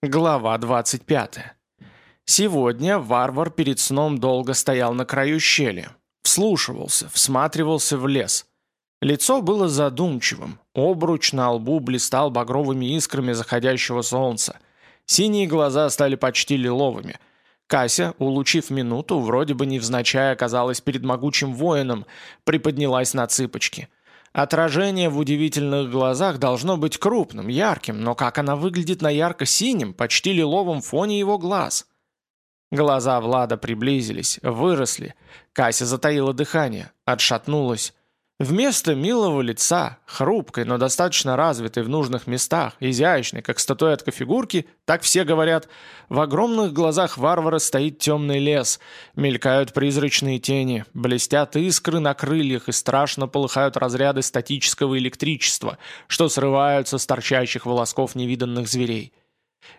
Глава 25. Сегодня варвар перед сном долго стоял на краю щели. Вслушивался, всматривался в лес. Лицо было задумчивым, обруч на лбу блистал багровыми искрами заходящего солнца. Синие глаза стали почти лиловыми. Кася, улучив минуту, вроде бы невзначай оказалась перед могучим воином, приподнялась на цыпочки – Отражение в удивительных глазах должно быть крупным, ярким, но как она выглядит на ярко-синем, почти лиловом фоне его глаз? Глаза Влада приблизились, выросли. Кася затаила дыхание, отшатнулась. Вместо милого лица, хрупкой, но достаточно развитой в нужных местах, изящной, как статуэтка фигурки, так все говорят, в огромных глазах варвара стоит темный лес, мелькают призрачные тени, блестят искры на крыльях и страшно полыхают разряды статического электричества, что срываются с торчащих волосков невиданных зверей.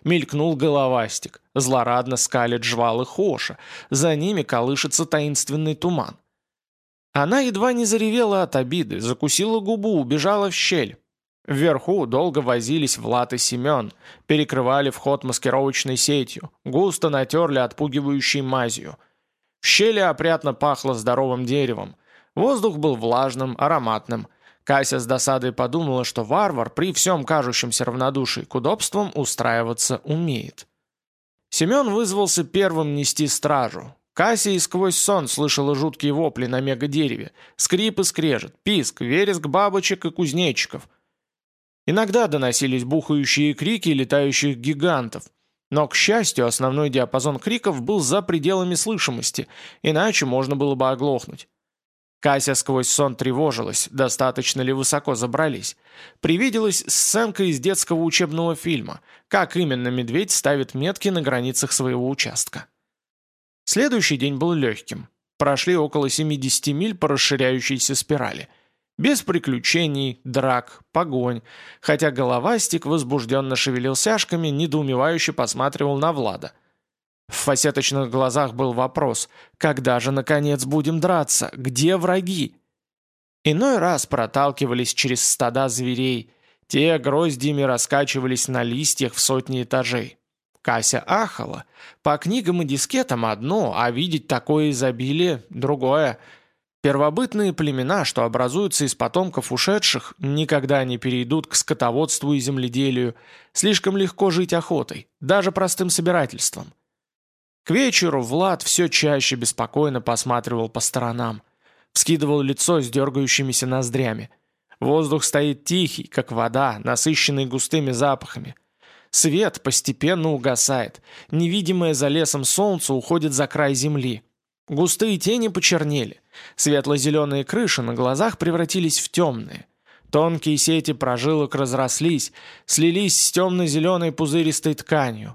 Мелькнул головастик, злорадно скалит жвалы хоша, за ними колышется таинственный туман. Она едва не заревела от обиды, закусила губу, убежала в щель. Вверху долго возились Влад и Семен, перекрывали вход маскировочной сетью, густо натерли отпугивающей мазью. В щели опрятно пахло здоровым деревом. Воздух был влажным, ароматным. Кася с досадой подумала, что варвар при всем кажущемся равнодушии к удобствам устраиваться умеет. Семен вызвался первым нести стражу. Кассия сквозь сон слышала жуткие вопли на мегадереве, скрип и скрежет, писк, вереск бабочек и кузнечиков. Иногда доносились бухающие крики летающих гигантов, но, к счастью, основной диапазон криков был за пределами слышимости, иначе можно было бы оглохнуть. Кася сквозь сон тревожилась, достаточно ли высоко забрались. Привиделась сценка из детского учебного фильма, как именно медведь ставит метки на границах своего участка. Следующий день был легким. Прошли около 70 миль по расширяющейся спирали. Без приключений, драк, погонь, хотя головастик возбужденно шевелил сяжками, недоумевающе посматривал на Влада. В фасеточных глазах был вопрос, когда же, наконец, будем драться, где враги? Иной раз проталкивались через стада зверей, те гроздьями раскачивались на листьях в сотни этажей. Кася ахала. По книгам и дискетам одно, а видеть такое изобилие – другое. Первобытные племена, что образуются из потомков ушедших, никогда не перейдут к скотоводству и земледелию. Слишком легко жить охотой, даже простым собирательством. К вечеру Влад все чаще беспокойно посматривал по сторонам. Вскидывал лицо с дергающимися ноздрями. Воздух стоит тихий, как вода, насыщенный густыми запахами. Свет постепенно угасает. Невидимое за лесом солнце уходит за край земли. Густые тени почернели. Светло-зеленые крыши на глазах превратились в темные. Тонкие сети прожилок разрослись, слились с темно-зеленой пузыристой тканью.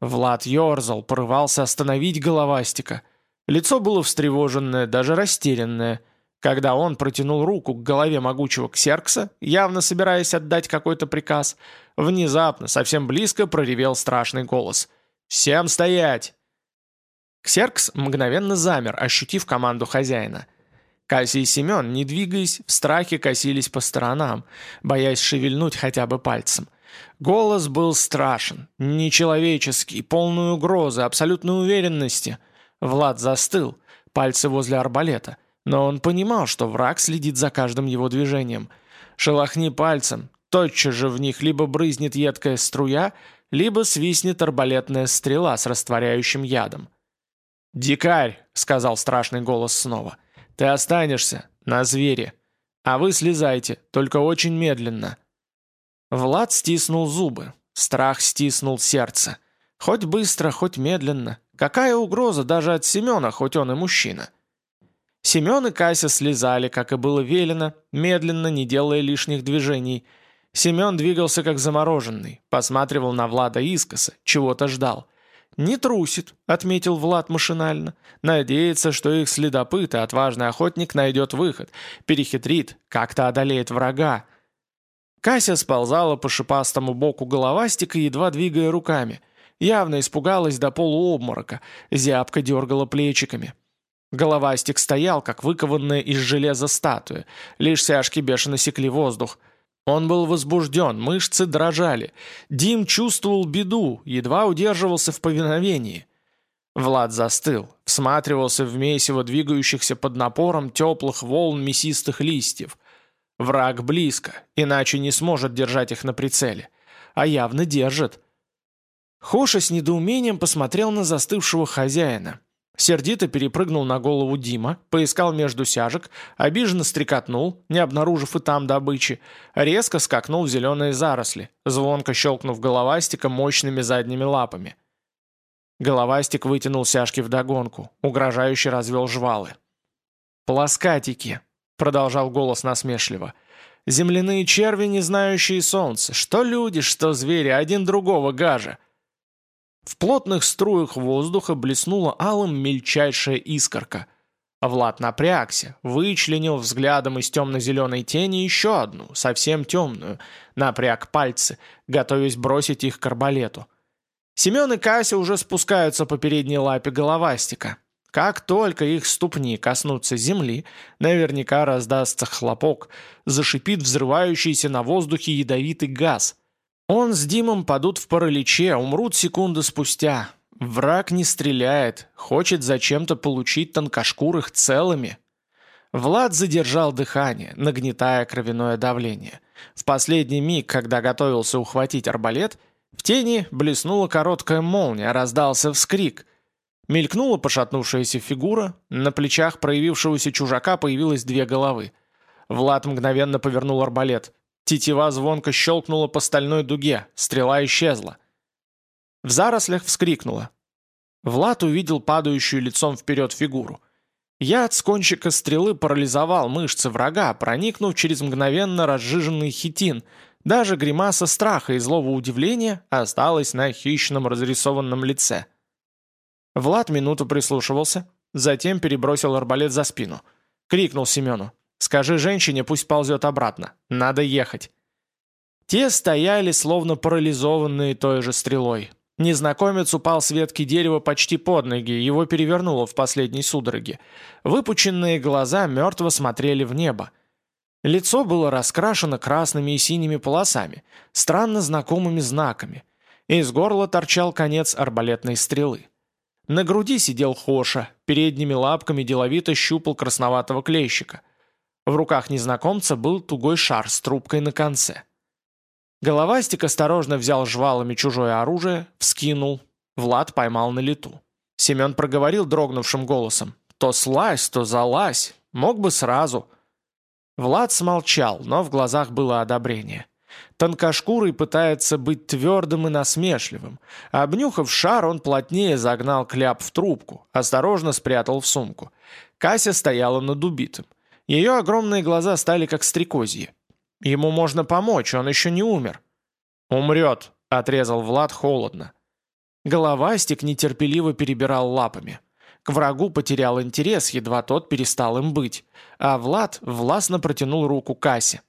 Влад ерзал, порывался остановить головастика. Лицо было встревоженное, даже растерянное – когда он протянул руку к голове могучего ксеркса, явно собираясь отдать какой-то приказ, внезапно, совсем близко проревел страшный голос. «Всем стоять!» Ксеркс мгновенно замер, ощутив команду хозяина. Кассий и Семен, не двигаясь, в страхе косились по сторонам, боясь шевельнуть хотя бы пальцем. Голос был страшен, нечеловеческий, полный угрозы, абсолютной уверенности. Влад застыл, пальцы возле арбалета – но он понимал, что враг следит за каждым его движением. Шелохни пальцем, тотчас же в них либо брызнет едкая струя, либо свистнет арбалетная стрела с растворяющим ядом. «Дикарь!» — сказал страшный голос снова. «Ты останешься на звере. А вы слезайте, только очень медленно». Влад стиснул зубы. Страх стиснул сердце. Хоть быстро, хоть медленно. Какая угроза даже от Семена, хоть он и мужчина. Семен и Кася слезали, как и было велено, медленно, не делая лишних движений. Семен двигался как замороженный, посматривал на Влада искоса, чего-то ждал. «Не трусит», — отметил Влад машинально. «Надеется, что их следопыт и отважный охотник найдет выход, перехитрит, как-то одолеет врага». Кася сползала по шипастому боку головастика, едва двигая руками. Явно испугалась до полуобморока, зябко дергала плечиками. Головастик стоял, как выкованная из железа статуя. Лишь сяжки бешено секли воздух. Он был возбужден, мышцы дрожали. Дим чувствовал беду, едва удерживался в повиновении. Влад застыл, всматривался в месиво двигающихся под напором теплых волн мясистых листьев. Враг близко, иначе не сможет держать их на прицеле. А явно держит. Хоша с недоумением посмотрел на застывшего хозяина. Сердито перепрыгнул на голову Дима, поискал между сяжек, обиженно стрекотнул, не обнаружив и там добычи, резко скакнул в зеленые заросли, звонко щелкнув головастика мощными задними лапами. Головастик вытянул сяжки вдогонку, угрожающе развел жвалы. «Плоскатики», — продолжал голос насмешливо, — «земляные черви, не знающие солнца, что люди, что звери, один другого гажа. В плотных струях воздуха блеснула алым мельчайшая искорка. Влад напрягся, вычленил взглядом из темно-зеленой тени еще одну, совсем темную, напряг пальцы, готовясь бросить их к арбалету. Семен и Кася уже спускаются по передней лапе головастика. Как только их ступни коснутся земли, наверняка раздастся хлопок, зашипит взрывающийся на воздухе ядовитый газ — он с Димом падут в параличе, умрут секунды спустя. Враг не стреляет, хочет зачем-то получить тонкошкурых целыми. Влад задержал дыхание, нагнетая кровяное давление. В последний миг, когда готовился ухватить арбалет, в тени блеснула короткая молния, раздался вскрик. Мелькнула пошатнувшаяся фигура, на плечах проявившегося чужака появилось две головы. Влад мгновенно повернул арбалет. Тетива звонко щелкнула по стальной дуге, стрела исчезла. В зарослях вскрикнула. Влад увидел падающую лицом вперед фигуру. Яд с кончика стрелы парализовал мышцы врага, проникнув через мгновенно разжиженный хитин. Даже гримаса страха и злого удивления осталась на хищном разрисованном лице. Влад минуту прислушивался, затем перебросил арбалет за спину. Крикнул Семену. Скажи женщине, пусть ползет обратно. Надо ехать». Те стояли, словно парализованные той же стрелой. Незнакомец упал с ветки дерева почти под ноги, его перевернуло в последней судороге. Выпученные глаза мертво смотрели в небо. Лицо было раскрашено красными и синими полосами, странно знакомыми знаками. Из горла торчал конец арбалетной стрелы. На груди сидел Хоша, передними лапками деловито щупал красноватого клещика – в руках незнакомца был тугой шар с трубкой на конце. Головастик осторожно взял жвалами чужое оружие, вскинул. Влад поймал на лету. Семен проговорил дрогнувшим голосом. «То слазь, то залазь. Мог бы сразу». Влад смолчал, но в глазах было одобрение. Тонкошкурый пытается быть твердым и насмешливым. Обнюхав шар, он плотнее загнал кляп в трубку, осторожно спрятал в сумку. Кася стояла над убитым. Ее огромные глаза стали как стрекозьи. Ему можно помочь, он еще не умер. «Умрет», — отрезал Влад холодно. Головастик нетерпеливо перебирал лапами. К врагу потерял интерес, едва тот перестал им быть, а Влад властно протянул руку Кассе.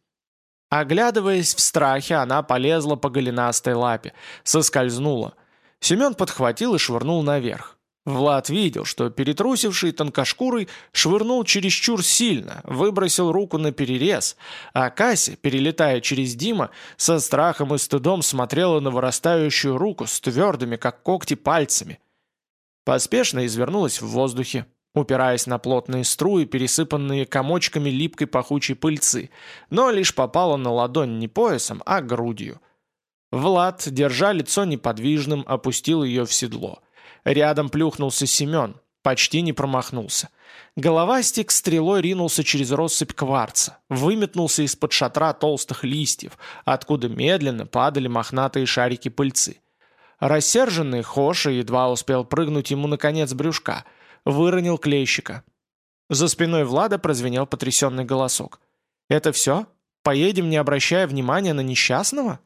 Оглядываясь в страхе, она полезла по голенастой лапе, соскользнула. Семен подхватил и швырнул наверх. Влад видел, что перетрусивший тонкошкурый швырнул чересчур сильно, выбросил руку на перерез, а Кася, перелетая через Дима, со страхом и стыдом смотрела на вырастающую руку с твердыми, как когти, пальцами. Поспешно извернулась в воздухе, упираясь на плотные струи, пересыпанные комочками липкой пахучей пыльцы, но лишь попала на ладонь не поясом, а грудью. Влад, держа лицо неподвижным, опустил ее в седло – Рядом плюхнулся Семен, почти не промахнулся. Головастик стрелой ринулся через россыпь кварца, выметнулся из-под шатра толстых листьев, откуда медленно падали мохнатые шарики пыльцы. Рассерженный Хоша едва успел прыгнуть ему на конец брюшка, выронил клейщика. За спиной Влада прозвенел потрясенный голосок. «Это все? Поедем, не обращая внимания на несчастного?»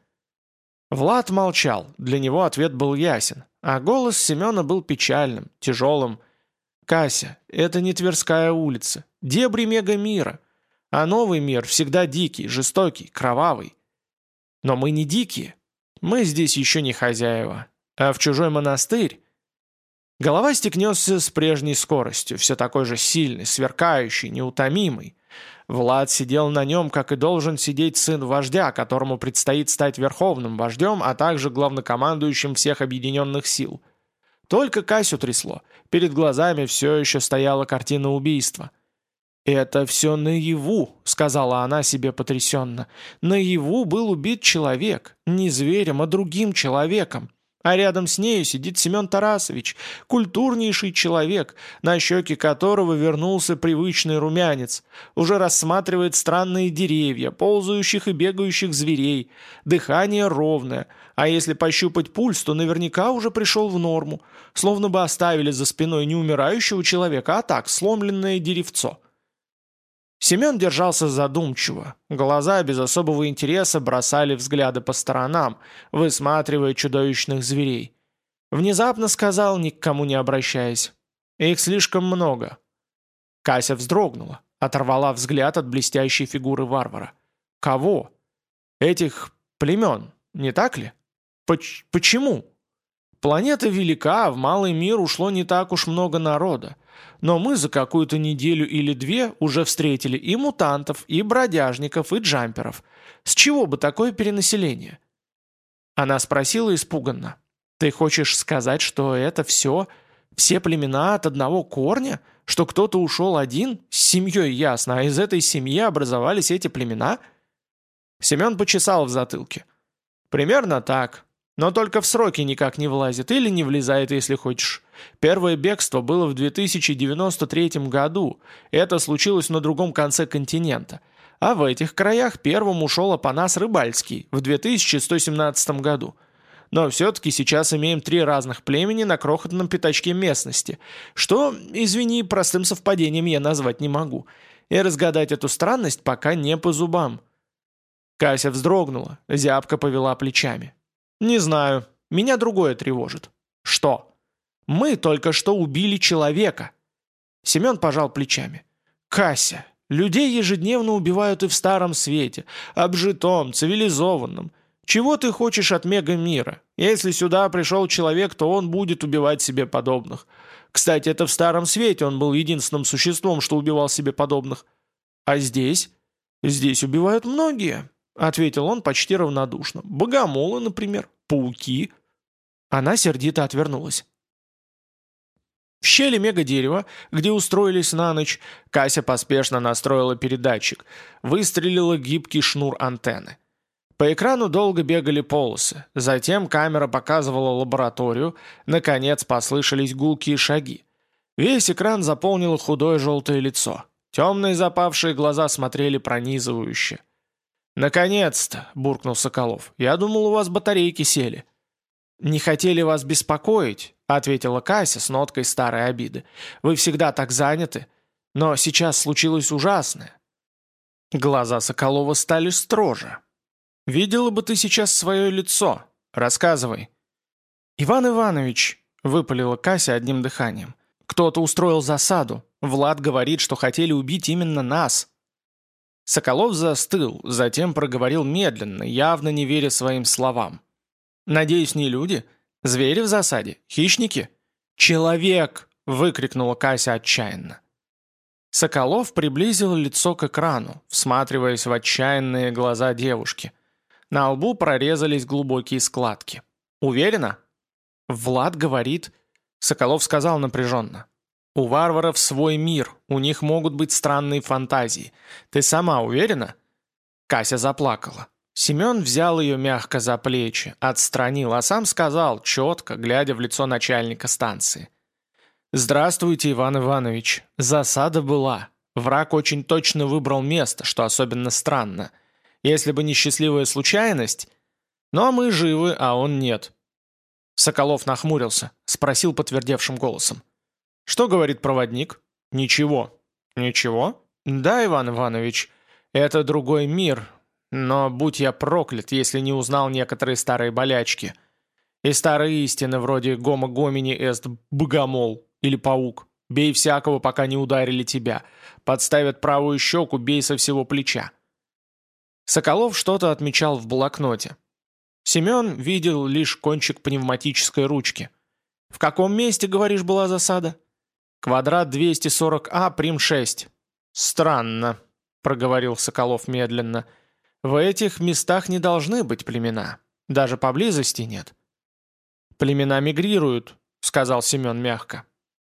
Влад молчал, для него ответ был ясен. А голос Семена был печальным, тяжелым. «Кася, это не Тверская улица, дебри мега-мира. А новый мир всегда дикий, жестокий, кровавый. Но мы не дикие. Мы здесь еще не хозяева. А в чужой монастырь...» Головастик несся с прежней скоростью, все такой же сильный, сверкающий, неутомимый. Влад сидел на нем, как и должен сидеть сын вождя, которому предстоит стать верховным вождем, а также главнокомандующим всех объединенных сил. Только Касю трясло. Перед глазами все еще стояла картина убийства. «Это все наяву», — сказала она себе потрясенно. «Наяву был убит человек, не зверем, а другим человеком. А рядом с нею сидит Семен Тарасович, культурнейший человек, на щеке которого вернулся привычный румянец, уже рассматривает странные деревья, ползающих и бегающих зверей, дыхание ровное, а если пощупать пульс, то наверняка уже пришел в норму, словно бы оставили за спиной не умирающего человека, а так, сломленное деревцо. Семен держался задумчиво. Глаза без особого интереса бросали взгляды по сторонам, высматривая чудовищных зверей. Внезапно сказал, ни к кому не обращаясь. «Их слишком много». Кася вздрогнула, оторвала взгляд от блестящей фигуры варвара. «Кого?» «Этих племен, не так ли?» Поч «Почему?» «Планета велика, а в малый мир ушло не так уж много народа. Но мы за какую-то неделю или две уже встретили и мутантов, и бродяжников, и джамперов. С чего бы такое перенаселение?» Она спросила испуганно. «Ты хочешь сказать, что это все, все племена от одного корня? Что кто-то ушел один? С семьей ясно, а из этой семьи образовались эти племена?» Семен почесал в затылке. «Примерно так. Но только в сроки никак не влазит, или не влезает, если хочешь. Первое бегство было в 2093 году, это случилось на другом конце континента. А в этих краях первым ушел Апанас Рыбальский в 2117 году. Но все-таки сейчас имеем три разных племени на крохотном пятачке местности, что, извини, простым совпадением я назвать не могу. И разгадать эту странность пока не по зубам. Кася вздрогнула, зябко повела плечами. «Не знаю. Меня другое тревожит». «Что?» «Мы только что убили человека». Семен пожал плечами. «Кася, людей ежедневно убивают и в Старом Свете, обжитом, цивилизованном. Чего ты хочешь от мега-мира? Если сюда пришел человек, то он будет убивать себе подобных. Кстати, это в Старом Свете он был единственным существом, что убивал себе подобных. А здесь? Здесь убивают многие. — ответил он почти равнодушно. «Богомолы, например, пауки». Она сердито отвернулась. В щели мега-дерева, где устроились на ночь, Кася поспешно настроила передатчик, выстрелила гибкий шнур антенны. По экрану долго бегали полосы, затем камера показывала лабораторию, наконец послышались гулкие шаги. Весь экран заполнило худое желтое лицо. Темные запавшие глаза смотрели пронизывающе. «Наконец-то!» — буркнул Соколов. «Я думал, у вас батарейки сели». «Не хотели вас беспокоить», — ответила Кася с ноткой старой обиды. «Вы всегда так заняты. Но сейчас случилось ужасное». Глаза Соколова стали строже. «Видела бы ты сейчас свое лицо. Рассказывай». «Иван Иванович», — выпалила Кася одним дыханием, — «кто-то устроил засаду. Влад говорит, что хотели убить именно нас». Соколов застыл, затем проговорил медленно, явно не веря своим словам. «Надеюсь, не люди? Звери в засаде? Хищники?» «Человек!» — выкрикнула Кася отчаянно. Соколов приблизил лицо к экрану, всматриваясь в отчаянные глаза девушки. На лбу прорезались глубокие складки. «Уверена?» «Влад говорит...» Соколов сказал напряженно. У варваров свой мир, у них могут быть странные фантазии. Ты сама уверена?» Кася заплакала. Семен взял ее мягко за плечи, отстранил, а сам сказал, четко, глядя в лицо начальника станции. «Здравствуйте, Иван Иванович. Засада была. Враг очень точно выбрал место, что особенно странно. Если бы не счастливая случайность... Но мы живы, а он нет». Соколов нахмурился, спросил подтвердевшим голосом. Что говорит проводник? Ничего. Ничего? Да, Иван Иванович, это другой мир, но будь я проклят, если не узнал некоторые старые болячки. И старые истины вроде «гомо гомини эст богомол» или «паук». Бей всякого, пока не ударили тебя. Подставят правую щеку, бей со всего плеча. Соколов что-то отмечал в блокноте. Семен видел лишь кончик пневматической ручки – В каком месте, говоришь, была засада? Квадрат 240А, прим 6. Странно, проговорил Соколов медленно. В этих местах не должны быть племена. Даже поблизости нет. Племена мигрируют, сказал Семен мягко.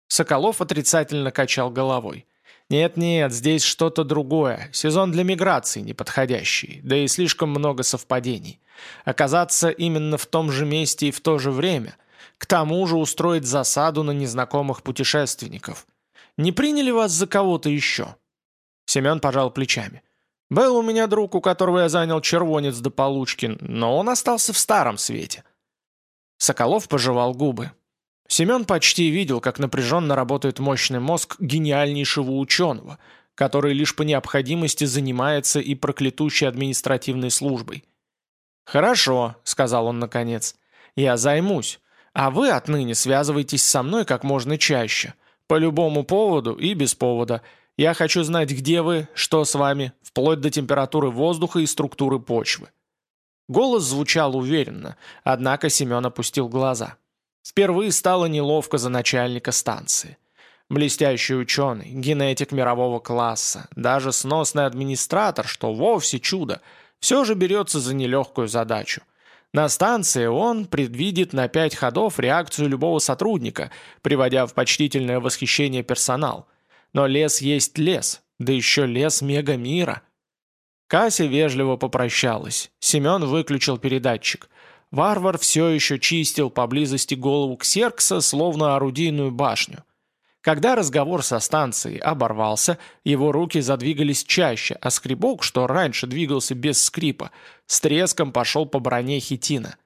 Соколов отрицательно качал головой. «Нет-нет, здесь что-то другое. Сезон для миграции неподходящий, да и слишком много совпадений. Оказаться именно в том же месте и в то же время. К тому же устроить засаду на незнакомых путешественников. Не приняли вас за кого-то еще?» Семен пожал плечами. «Был у меня друг, у которого я занял червонец до получки, но он остался в старом свете». Соколов пожевал губы. Семен почти видел, как напряженно работает мощный мозг гениальнейшего ученого, который лишь по необходимости занимается и проклятущей административной службой. «Хорошо», — сказал он наконец, — «я займусь, а вы отныне связывайтесь со мной как можно чаще, по любому поводу и без повода. Я хочу знать, где вы, что с вами, вплоть до температуры воздуха и структуры почвы». Голос звучал уверенно, однако Семен опустил глаза. Впервые стало неловко за начальника станции. Блестящий ученый, генетик мирового класса, даже сносный администратор, что вовсе чудо, все же берется за нелегкую задачу. На станции он предвидит на пять ходов реакцию любого сотрудника, приводя в почтительное восхищение персонал. Но лес есть лес, да еще лес мегамира. Кася вежливо попрощалась. Семен выключил передатчик. Варвар все еще чистил поблизости голову Ксеркса, словно орудийную башню. Когда разговор со станцией оборвался, его руки задвигались чаще, а скребок, что раньше двигался без скрипа, с треском пошел по броне хитина.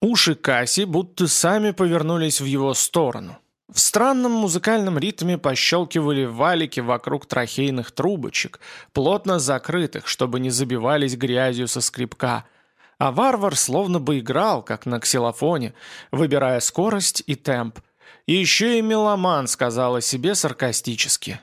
Уши Касси будто сами повернулись в его сторону. В странном музыкальном ритме пощелкивали валики вокруг трахейных трубочек, плотно закрытых, чтобы не забивались грязью со скрипка – а варвар словно бы играл, как на ксилофоне, выбирая скорость и темп. И еще и меломан сказал о себе саркастически.